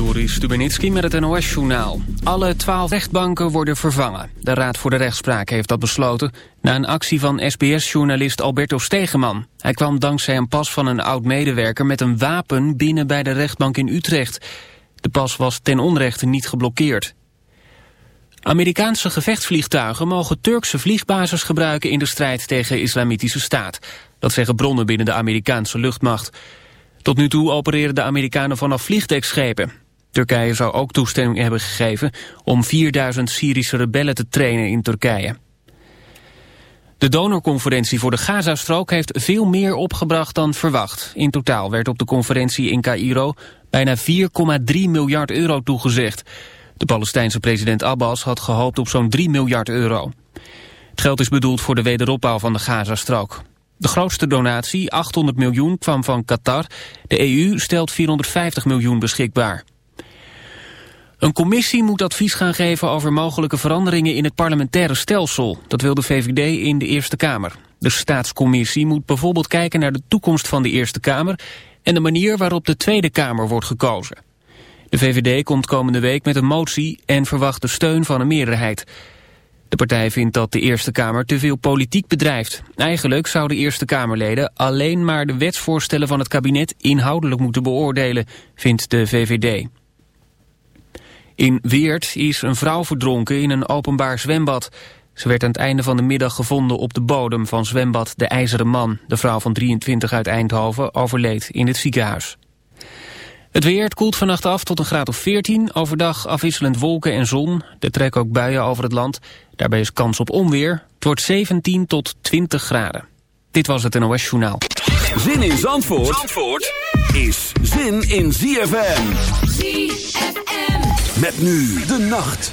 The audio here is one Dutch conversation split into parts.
Joris Stubenitski met het NOS-journaal. Alle twaalf rechtbanken worden vervangen. De Raad voor de Rechtspraak heeft dat besloten... na een actie van SBS-journalist Alberto Stegeman. Hij kwam dankzij een pas van een oud-medewerker... met een wapen binnen bij de rechtbank in Utrecht. De pas was ten onrechte niet geblokkeerd. Amerikaanse gevechtsvliegtuigen mogen Turkse vliegbases gebruiken... in de strijd tegen Islamitische Staat. Dat zeggen bronnen binnen de Amerikaanse luchtmacht... Tot nu toe opereren de Amerikanen vanaf vliegdekschepen. Turkije zou ook toestemming hebben gegeven om 4000 Syrische rebellen te trainen in Turkije. De donorconferentie voor de Gazastrook heeft veel meer opgebracht dan verwacht. In totaal werd op de conferentie in Cairo bijna 4,3 miljard euro toegezegd. De Palestijnse president Abbas had gehoopt op zo'n 3 miljard euro. Het geld is bedoeld voor de wederopbouw van de Gazastrook. De grootste donatie, 800 miljoen, kwam van Qatar. De EU stelt 450 miljoen beschikbaar. Een commissie moet advies gaan geven over mogelijke veranderingen in het parlementaire stelsel. Dat wil de VVD in de Eerste Kamer. De staatscommissie moet bijvoorbeeld kijken naar de toekomst van de Eerste Kamer... en de manier waarop de Tweede Kamer wordt gekozen. De VVD komt komende week met een motie en verwacht de steun van een meerderheid... De partij vindt dat de Eerste Kamer te veel politiek bedrijft. Eigenlijk zouden Eerste Kamerleden alleen maar de wetsvoorstellen van het kabinet inhoudelijk moeten beoordelen, vindt de VVD. In Weert is een vrouw verdronken in een openbaar zwembad. Ze werd aan het einde van de middag gevonden op de bodem van zwembad De IJzeren Man. De vrouw van 23 uit Eindhoven overleed in het ziekenhuis. Het weer het koelt vannacht af tot een graad of 14. Overdag afwisselend wolken en zon. Er trekken ook buien over het land. Daarbij is kans op onweer. Het wordt 17 tot 20 graden. Dit was het NOS Journaal. Zin in Zandvoort, Zandvoort is zin in ZFM. ZFM. Met nu de nacht.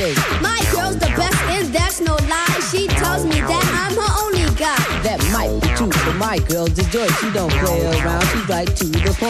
My girl's the best, and that's no lie. She tells me that I'm her only guy. That might be true, but my girl's a joy. She don't play around. She's right to the point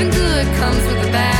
Even good comes with the bad.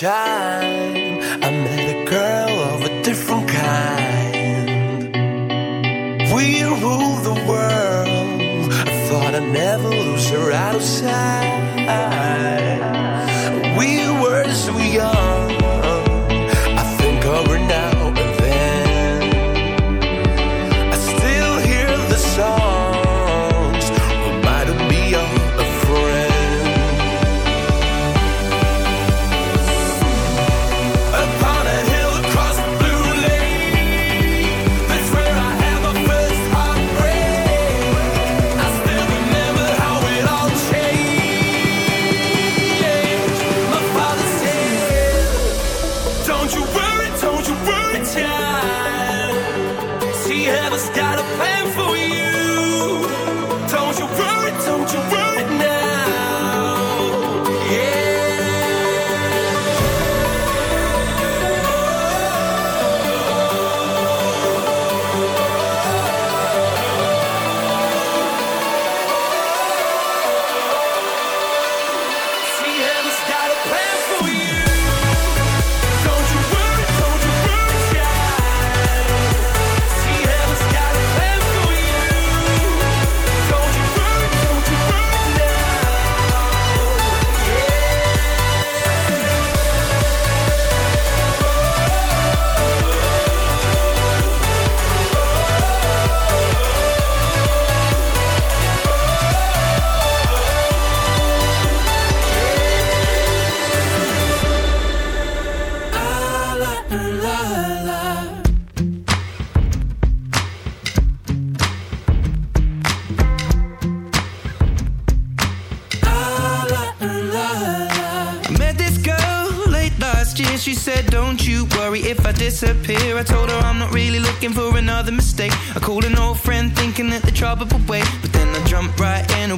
time I met a girl of a different kind. We ruled the world. I thought I'd never lose her out of sight.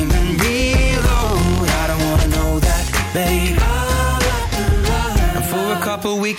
and me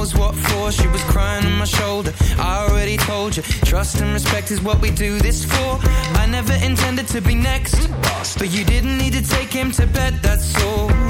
Knows what for. She was crying on my shoulder. I already told you, trust and respect is what we do this for. I never intended to be next, but you didn't need to take him to bed, that's all.